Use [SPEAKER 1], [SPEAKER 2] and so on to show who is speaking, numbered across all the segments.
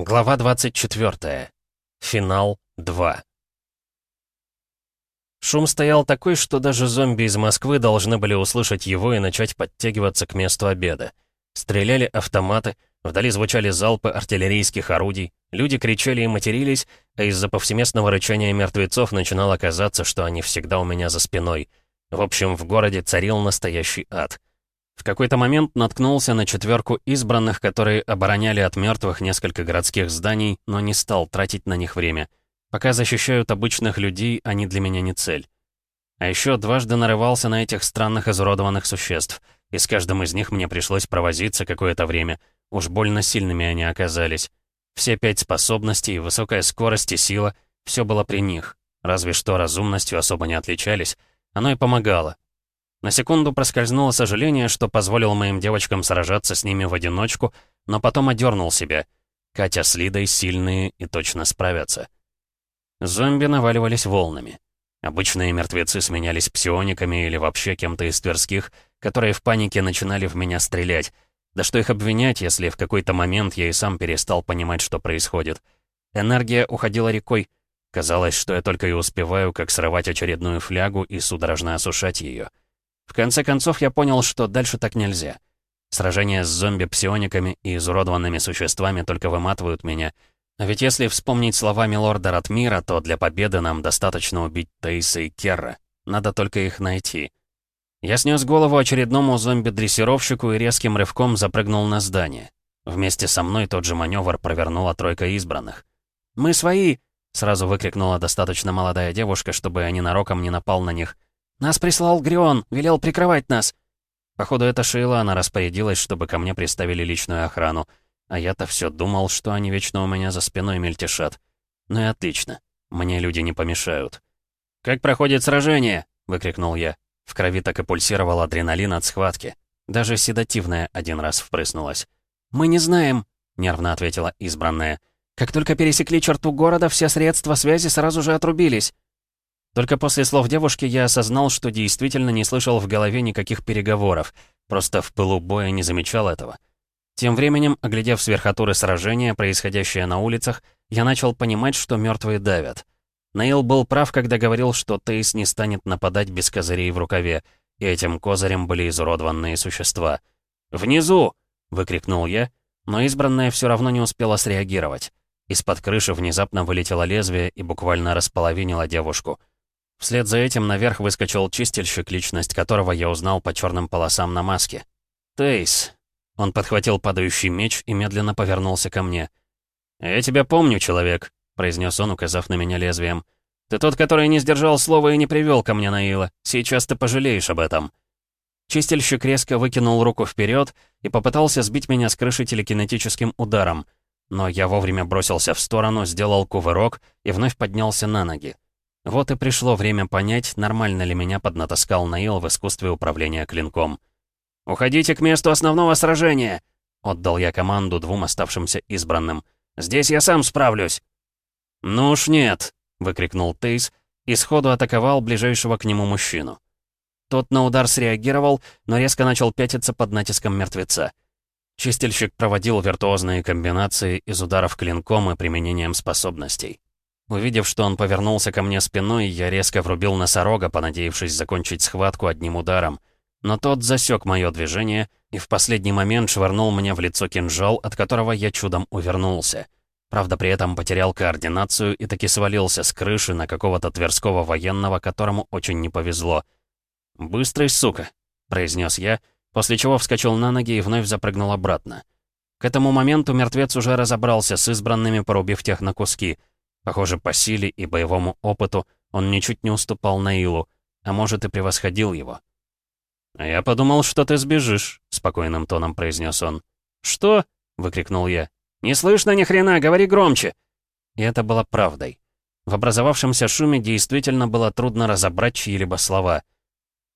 [SPEAKER 1] Глава 24. Финал 2. Шум стоял такой, что даже зомби из Москвы должны были услышать его и начать подтягиваться к месту обеда. Стреляли автоматы, вдали звучали залпы артиллерийских орудий, люди кричали и матерились, а из-за повсеместного рычания мертвецов начинало казаться, что они всегда у меня за спиной. В общем, в городе царил настоящий ад. В какой-то момент наткнулся на четверку избранных, которые обороняли от мертвых несколько городских зданий, но не стал тратить на них время. Пока защищают обычных людей, они для меня не цель. А еще дважды нарывался на этих странных изуродованных существ, и с каждым из них мне пришлось провозиться какое-то время. Уж больно сильными они оказались. Все пять способностей, высокая скорость и сила — все было при них. Разве что разумностью особо не отличались. Оно и помогало, на секунду проскользнуло сожаление, что позволил моим девочкам сражаться с ними в одиночку, но потом одернул себя. Катя с Лидой сильные и точно справятся. Зомби наваливались волнами. Обычные мертвецы сменялись псиониками или вообще кем-то из тверских, которые в панике начинали в меня стрелять. Да что их обвинять, если в какой-то момент я и сам перестал понимать, что происходит. Энергия уходила рекой. Казалось, что я только и успеваю, как срывать очередную флягу и судорожно осушать ее. В конце концов, я понял, что дальше так нельзя. Сражения с зомби-псиониками и изуродованными существами только выматывают меня. А ведь если вспомнить словами лорда Ратмира, то для победы нам достаточно убить Таиса и Керра. Надо только их найти. Я снес голову очередному зомби-дрессировщику и резким рывком запрыгнул на здание. Вместе со мной тот же маневр провернула тройка избранных. «Мы свои!» — сразу выкрикнула достаточно молодая девушка, чтобы я ненароком не напал на них — «Нас прислал Грион, велел прикрывать нас». Походу, это Шейла она распорядилась, чтобы ко мне приставили личную охрану. А я-то все думал, что они вечно у меня за спиной мельтешат. Ну и отлично. Мне люди не помешают. «Как проходит сражение?» — выкрикнул я. В крови так и пульсировал адреналин от схватки. Даже седативная один раз впрыснулась. «Мы не знаем», — нервно ответила избранная. «Как только пересекли черту города, все средства связи сразу же отрубились». Только после слов девушки я осознал, что действительно не слышал в голове никаких переговоров, просто в пылу боя не замечал этого. Тем временем, оглядев с верхотуры сражения, происходящее на улицах, я начал понимать, что мертвые давят. Нейл был прав, когда говорил, что Тейс не станет нападать без козырей в рукаве, и этим козырем были изуродованные существа. «Внизу!» — выкрикнул я, но избранная все равно не успела среагировать. Из-под крыши внезапно вылетело лезвие и буквально располовинило девушку. Вслед за этим наверх выскочил чистильщик, личность которого я узнал по черным полосам на маске. «Тейс». Он подхватил падающий меч и медленно повернулся ко мне. «Я тебя помню, человек», — произнес он, указав на меня лезвием. «Ты тот, который не сдержал слова и не привел ко мне Наила. Сейчас ты пожалеешь об этом». Чистильщик резко выкинул руку вперед и попытался сбить меня с крыши телекинетическим ударом. Но я вовремя бросился в сторону, сделал кувырок и вновь поднялся на ноги. Вот и пришло время понять, нормально ли меня поднатаскал Наил в искусстве управления клинком. «Уходите к месту основного сражения!» — отдал я команду двум оставшимся избранным. «Здесь я сам справлюсь!» «Ну уж нет!» — выкрикнул Тейс и сходу атаковал ближайшего к нему мужчину. Тот на удар среагировал, но резко начал пятиться под натиском мертвеца. Чистильщик проводил виртуозные комбинации из ударов клинком и применением способностей. Увидев, что он повернулся ко мне спиной, я резко врубил носорога, понадеявшись закончить схватку одним ударом. Но тот засек мое движение и в последний момент швырнул мне в лицо кинжал, от которого я чудом увернулся. Правда, при этом потерял координацию и таки свалился с крыши на какого-то тверского военного, которому очень не повезло. «Быстрый, сука!» — произнес я, после чего вскочил на ноги и вновь запрыгнул обратно. К этому моменту мертвец уже разобрался с избранными, порубив тех на куски — Похоже, по силе и боевому опыту он ничуть не уступал Наилу, а может и превосходил его. «А я подумал, что ты сбежишь», — спокойным тоном произнес он. «Что?» — выкрикнул я. «Не слышно ни хрена, говори громче!» И это было правдой. В образовавшемся шуме действительно было трудно разобрать чьи-либо слова.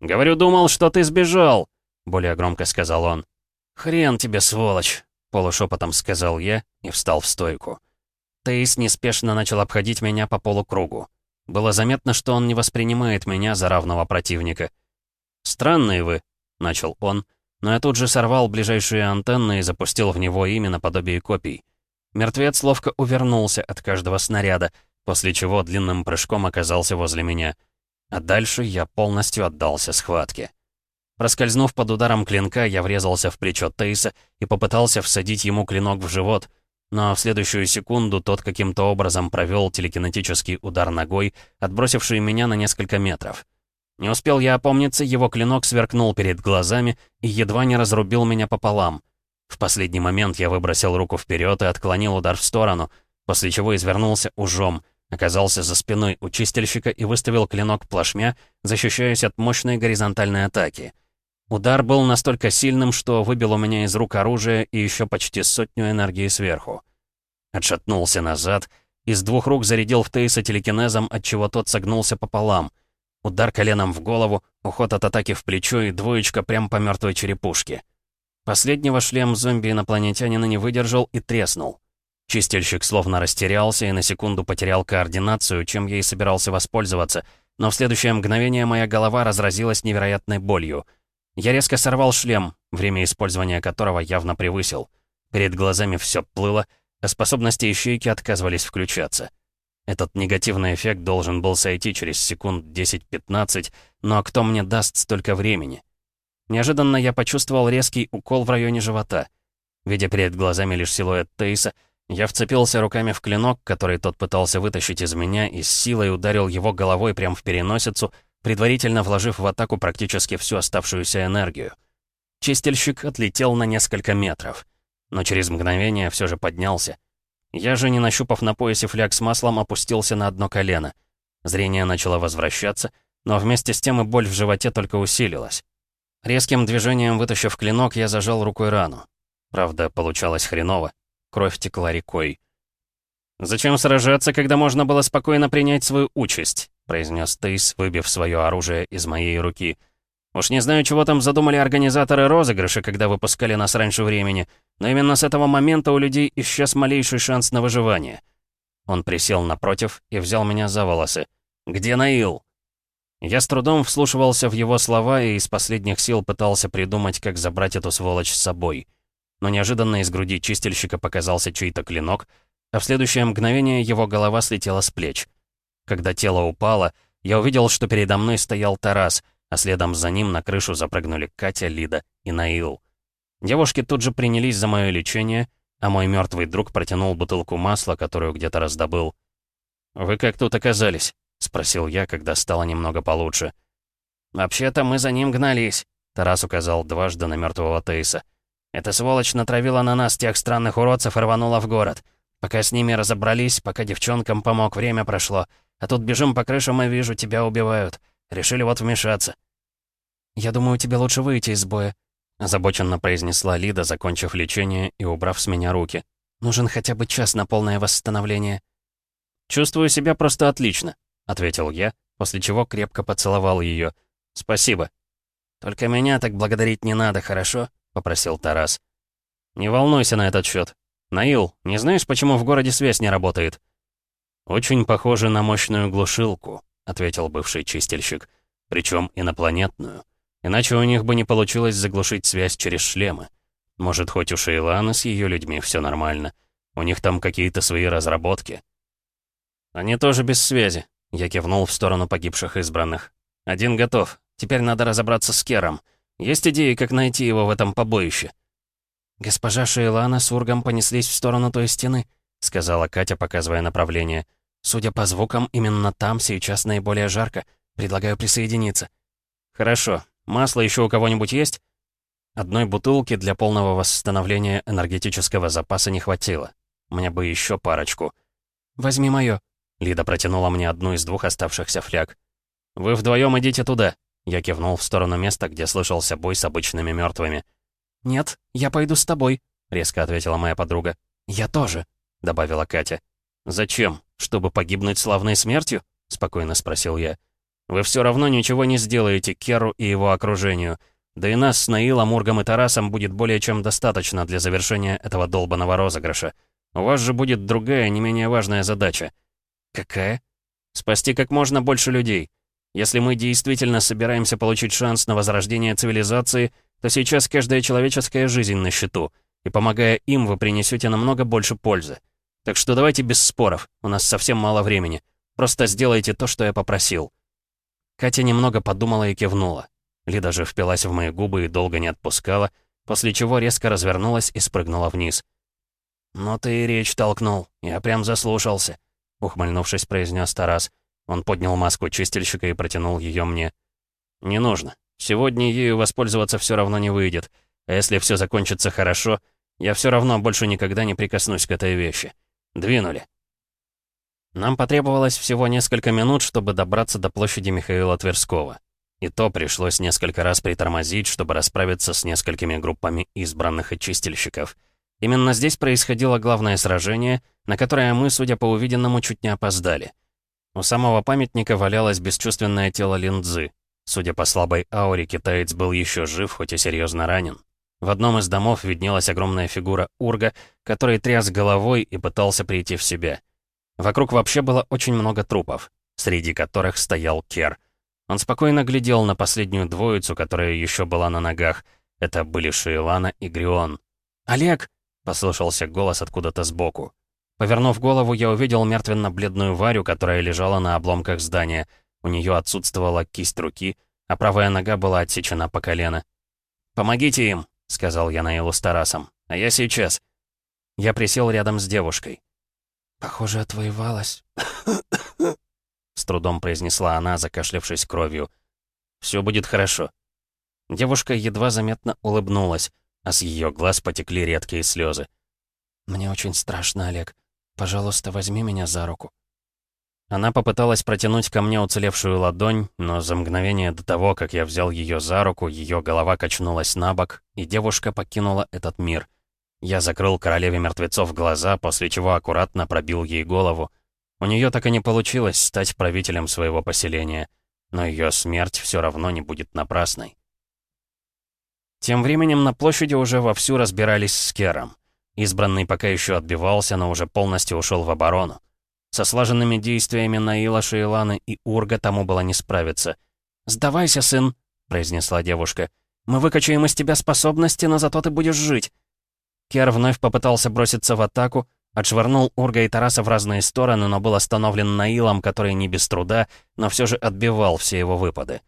[SPEAKER 1] «Говорю, думал, что ты сбежал», — более громко сказал он. «Хрен тебе, сволочь», — полушепотом сказал я и встал в стойку. Тейс неспешно начал обходить меня по полукругу. Было заметно, что он не воспринимает меня за равного противника. «Странные вы», — начал он, но я тут же сорвал ближайшие антенны и запустил в него имя наподобие копий. Мертвец ловко увернулся от каждого снаряда, после чего длинным прыжком оказался возле меня. А дальше я полностью отдался схватке. Проскользнув под ударом клинка, я врезался в плечо Тейса и попытался всадить ему клинок в живот, но в следующую секунду тот каким-то образом провел телекинетический удар ногой, отбросивший меня на несколько метров. Не успел я опомниться, его клинок сверкнул перед глазами и едва не разрубил меня пополам — в последний момент я выбросил руку вперед и отклонил удар в сторону, после чего извернулся ужом, оказался за спиной у чистильщика и выставил клинок плашмя, защищаясь от мощной горизонтальной атаки. Удар был настолько сильным, что выбил у меня из рук оружие и еще почти сотню энергии сверху. Отшатнулся назад, из двух рук зарядил в Тейса телекинезом, отчего тот согнулся пополам. Удар коленом в голову, уход от атаки в плечо и двоечка прямо по мертвой черепушке. Последнего шлем зомби-инопланетянина не выдержал и треснул. Чистильщик словно растерялся и на секунду потерял координацию, чем я и собирался воспользоваться, но в следующее мгновение моя голова разразилась невероятной болью. Я резко сорвал шлем, время использования которого явно превысил. Перед глазами все плыло, а способности ищейки отказывались включаться. Этот негативный эффект должен был сойти через секунд 10-15, но кто мне даст столько времени? Неожиданно я почувствовал резкий укол в районе живота. Видя перед глазами лишь силуэт Тейса, я вцепился руками в клинок, который тот пытался вытащить из меня, и с силой ударил его головой прямо в переносицу, предварительно вложив в атаку практически всю оставшуюся энергию. Чистильщик отлетел на несколько метров, но через мгновение все же поднялся. Я же, не нащупав на поясе фляг с маслом, опустился на одно колено. Зрение начало возвращаться, но вместе с тем и боль в животе только усилилась. Резким движением вытащив клинок, я зажал рукой рану. Правда, получалось хреново. Кровь текла рекой. «Зачем сражаться, когда можно было спокойно принять свою участь?» Произнес Тейс, выбив свое оружие из моей руки. «Уж не знаю, чего там задумали организаторы розыгрыша, когда выпускали нас раньше времени, но именно с этого момента у людей исчез малейший шанс на выживание». Он присел напротив и взял меня за волосы. «Где Наил?» Я с трудом вслушивался в его слова и из последних сил пытался придумать, как забрать эту сволочь с собой. Но неожиданно из груди чистильщика показался чей-то клинок, а в следующее мгновение его голова слетела с плеч. Когда тело упало, я увидел, что передо мной стоял Тарас, а следом за ним на крышу запрыгнули Катя, Лида и Наил. Девушки тут же принялись за мое лечение, а мой мертвый друг протянул бутылку масла, которую где-то раздобыл. «Вы как тут оказались?» — спросил я, когда стало немного получше. «Вообще-то мы за ним гнались», — Тарас указал дважды на мертвого Тейса. «Эта сволочь натравила на нас тех странных уродцев и рванула в город. Пока с ними разобрались, пока девчонкам помог, время прошло. А тут бежим по крышам и вижу, тебя убивают. Решили вот вмешаться». «Я думаю, тебе лучше выйти из боя», — озабоченно произнесла Лида, закончив лечение и убрав с меня руки. «Нужен хотя бы час на полное восстановление». «Чувствую себя просто отлично», — ответил я, после чего крепко поцеловал ее. «Спасибо». «Только меня так благодарить не надо, хорошо?» — попросил Тарас. «Не волнуйся на этот счет. Наил, не знаешь, почему в городе связь не работает?» «Очень похоже на мощную глушилку», — ответил бывший чистильщик. «Причем инопланетную. Иначе у них бы не получилось заглушить связь через шлемы. Может, хоть у Шейлана с ее людьми все нормально. У них там какие-то свои разработки». «Они тоже без связи», я кивнул в сторону погибших избранных. «Один готов. Теперь надо разобраться с Кером. Есть идеи, как найти его в этом побоище?» «Госпожа Шейлана с Ургом понеслись в сторону той стены», — сказала Катя, показывая направление. «Судя по звукам, именно там сейчас наиболее жарко. Предлагаю присоединиться». «Хорошо. Масло еще у кого-нибудь есть?» Одной бутылки для полного восстановления энергетического запаса не хватило. Мне бы еще парочку. «Возьми моё», Лида протянула мне одну из двух оставшихся фляг. «Вы вдвоем идите туда!» Я кивнул в сторону места, где слышался бой с обычными мертвыми. «Нет, я пойду с тобой», — резко ответила моя подруга. «Я тоже», — добавила Катя. «Зачем? Чтобы погибнуть славной смертью?» — спокойно спросил я. «Вы все равно ничего не сделаете Керу и его окружению. Да и нас с Наилом, Ургом и Тарасом будет более чем достаточно для завершения этого долбанного розыгрыша. У вас же будет другая, не менее важная задача — «Какая?» «Спасти как можно больше людей. Если мы действительно собираемся получить шанс на возрождение цивилизации, то сейчас каждая человеческая жизнь на счету. и помогая им, вы принесете намного больше пользы. Так что давайте без споров, у нас совсем мало времени. Просто сделайте то, что я попросил». Катя немного подумала и кивнула. Лида же впилась в мои губы и долго не отпускала, после чего резко развернулась и спрыгнула вниз. «Ну ты и речь толкнул, я прям заслушался», — ухмыльнувшись, произнес Тарас. Он поднял маску чистильщика и протянул ее мне. «Не нужно. Сегодня ею воспользоваться все равно не выйдет. А если все закончится хорошо, я все равно больше никогда не прикоснусь к этой вещи. Двинули». Нам потребовалось всего несколько минут, чтобы добраться до площади Михаила Тверского. И то пришлось несколько раз притормозить, чтобы расправиться с несколькими группами избранных и чистильщиков. Именно здесь происходило главное сражение, на которое мы, судя по увиденному, чуть не опоздали. У самого памятника валялось бесчувственное тело линдзы. Судя по слабой ауре, китаец был еще жив, хоть и серьезно ранен. В одном из домов виднелась огромная фигура Урга, который тряс головой и пытался прийти в себя. Вокруг вообще было очень много трупов, среди которых стоял Кер. Он спокойно глядел на последнюю двоицу, которая еще была на ногах. Это были Шейлана и Грион. «Олег!» — послышался голос откуда-то сбоку. Повернув голову, я увидел мертвенно-бледную Варю, которая лежала на обломках здания. У нее отсутствовала кисть руки, а правая нога была отсечена по колено. «Помогите им!» — сказал я Наилу с Тарасом. «А я сейчас». Я присел рядом с девушкой.
[SPEAKER 2] «Похоже, отвоевалась», —
[SPEAKER 1] с трудом произнесла она, закашлявшись кровью. «Все будет хорошо». Девушка едва заметно улыбнулась, а с ее глаз потекли редкие слезы.
[SPEAKER 2] «Мне очень страшно, Олег. Пожалуйста, возьми меня за руку».
[SPEAKER 1] Она попыталась протянуть ко мне уцелевшую ладонь, но за мгновение до того, как я взял ее за руку, ее голова качнулась на бок, и девушка покинула этот мир. Я закрыл королеве мертвецов глаза, после чего аккуратно пробил ей голову. У нее так и не получилось стать правителем своего поселения, но ее смерть все равно не будет напрасной. Тем временем на площади уже вовсю разбирались с Кером. Избранный пока еще отбивался, но уже полностью ушел в оборону. Со слаженными действиями Наила, Шейланы и Урга тому было не справиться. «Сдавайся, сын», — произнесла девушка. «Мы выкачаем из тебя способности, но зато ты будешь жить». Кер вновь попытался броситься в атаку, отшвырнул Урга и Тараса в разные стороны, но был остановлен Наилом, который не без труда, но все же отбивал все его выпады.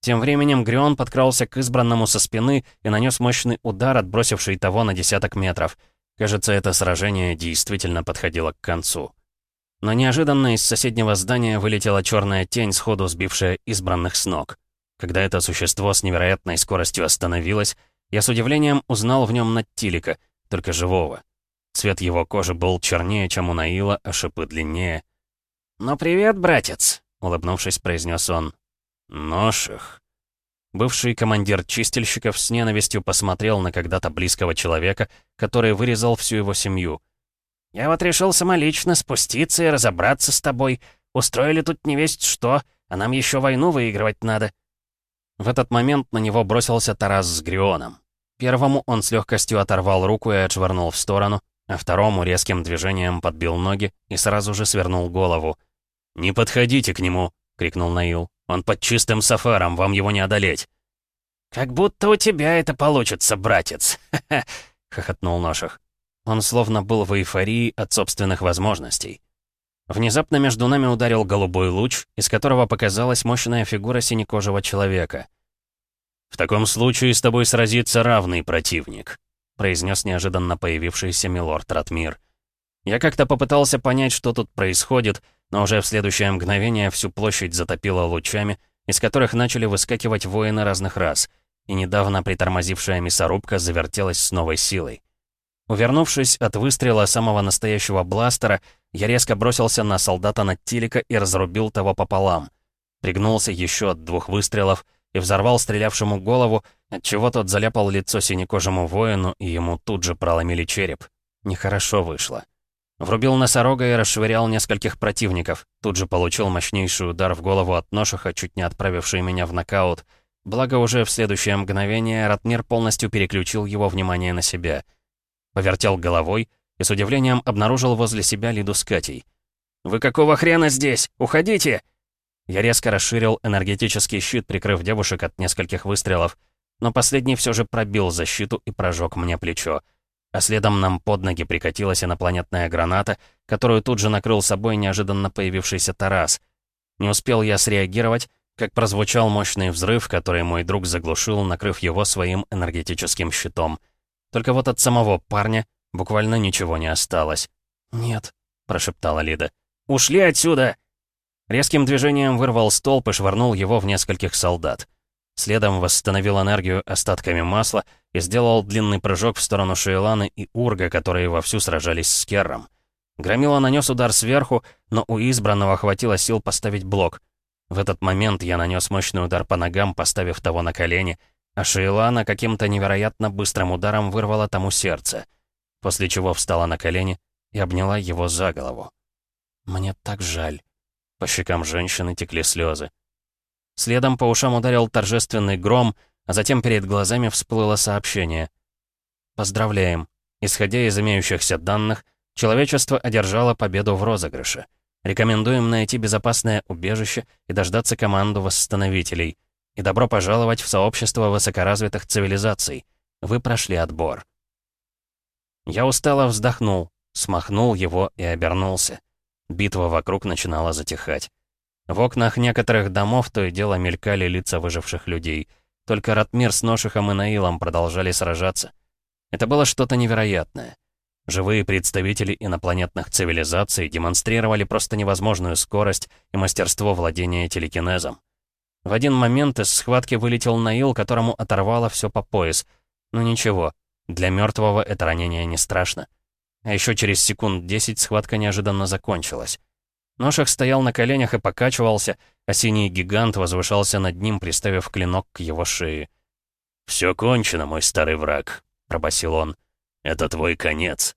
[SPEAKER 1] Тем временем Грион подкрался к избранному со спины и нанес мощный удар, отбросивший того на десяток метров. Кажется, это сражение действительно подходило к концу. Но неожиданно из соседнего здания вылетела черная тень, сходу сбившая избранных с ног. Когда это существо с невероятной скоростью остановилось, я с удивлением узнал в нем Наттилика, только живого. Цвет его кожи был чернее, чем у Наила, а шипы длиннее.
[SPEAKER 3] «Ну привет, братец», — улыбнувшись, произнес он.
[SPEAKER 1] «Ноших». Бывший командир чистильщиков с ненавистью посмотрел на когда-то близкого человека, который вырезал всю его семью —
[SPEAKER 3] я вот решил самолично спуститься и разобраться с тобой. Устроили тут не весть что, а нам еще войну выигрывать надо».
[SPEAKER 1] В этот момент на него бросился Тарас с Грионом. Первому он с легкостью оторвал руку и отшвырнул в сторону, а второму резким движением подбил ноги и сразу же свернул голову. «Не подходите к нему!» — крикнул Наил. «Он под чистым сафаром, вам его не одолеть!»
[SPEAKER 3] «Как будто у тебя это получится, братец!» — хохотнул Ноших.
[SPEAKER 1] Он словно был в эйфории от собственных возможностей. Внезапно между нами ударил голубой луч, из которого показалась мощная фигура синекожего человека. «В таком случае с тобой сразится равный противник», произнес неожиданно появившийся милорд Ратмир. Я как-то попытался понять, что тут происходит, но уже в следующее мгновение всю площадь затопило лучами, из которых начали выскакивать воины разных рас, и недавно притормозившая мясорубка завертелась с новой силой. Увернувшись от выстрела самого настоящего бластера, я резко бросился на солдата Наттилика и разрубил того пополам. Пригнулся еще от двух выстрелов и взорвал стрелявшему голову, отчего тот заляпал лицо синекожему воину, и ему тут же проломили череп. Нехорошо вышло. Врубил носорога и расшвырял нескольких противников. Тут же получил мощнейший удар в голову от ношиха, чуть не отправивший меня в нокаут. Благо уже в следующее мгновение Ратмир полностью переключил его внимание на себя — Повертел головой и с удивлением обнаружил возле себя Лиду с Катей. «Вы какого хрена здесь? Уходите!» Я резко расширил энергетический щит, прикрыв девушек от нескольких выстрелов, но последний все же пробил защиту и прожег мне плечо. а следом нам под ноги прикатилась инопланетная граната, которую тут же накрыл собой неожиданно появившийся Тарас. Не успел я среагировать, как прозвучал мощный взрыв, который мой друг заглушил, накрыв его своим энергетическим щитом. Только вот от самого парня буквально ничего не осталось.
[SPEAKER 2] «Нет», — прошептала Лида.
[SPEAKER 1] «Ушли отсюда!» Резким движением вырвал столб и швырнул его в нескольких солдат. Следом восстановил энергию остатками масла и сделал длинный прыжок в сторону Шейланы и Урга, которые вовсю сражались с Керром. Громила нанес удар сверху, но у избранного хватило сил поставить блок. В этот момент я нанес мощный удар по ногам, поставив того на колени, а Шейлана каким-то невероятно быстрым ударом вырвала тому сердце, после чего встала на колени и обняла его за голову.
[SPEAKER 2] «Мне так жаль».
[SPEAKER 1] По щекам женщины текли слезы. Следом по ушам ударил торжественный гром, а затем перед глазами всплыло сообщение. «Поздравляем. Исходя из имеющихся данных, человечество одержало победу в розыгрыше. Рекомендуем найти безопасное убежище и дождаться команду восстановителей. И добро пожаловать в сообщество высокоразвитых цивилизаций. Вы прошли отбор». Я устало вздохнул, смахнул его и обернулся. Битва вокруг начинала затихать. В окнах некоторых домов то и дело мелькали лица выживших людей. Только Ратмир с Ношихом и Наилом продолжали сражаться. Это было что-то невероятное. Живые представители инопланетных цивилизаций демонстрировали просто невозможную скорость и мастерство владения телекинезом. В один момент из схватки вылетел Наил, которому оторвало все по пояс. Но ничего, для мертвого это ранение не страшно. А еще через секунд десять схватка неожиданно закончилась. Ношах стоял на коленях и покачивался, а синий гигант возвышался над ним, приставив клинок к его шее. «Все кончено, мой старый враг», — пробасил он. «Это твой конец».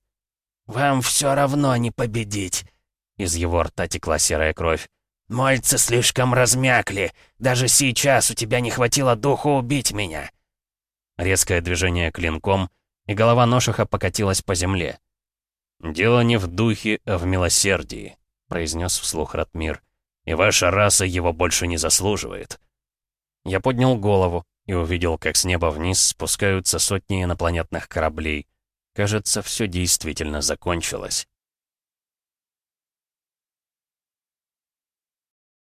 [SPEAKER 3] «Вам все равно не победить», — из его рта текла серая кровь. «Мольцы слишком размякли. Даже сейчас у тебя не хватило духу убить меня».
[SPEAKER 1] Резкое движение клинком, и голова Ношиха покатилась по земле. «Дело не в духе, а в милосердии», — произнес вслух Ратмир. «И ваша раса его больше не заслуживает». Я поднял голову и увидел, как с неба вниз спускаются сотни инопланетных кораблей. Кажется, все действительно закончилось.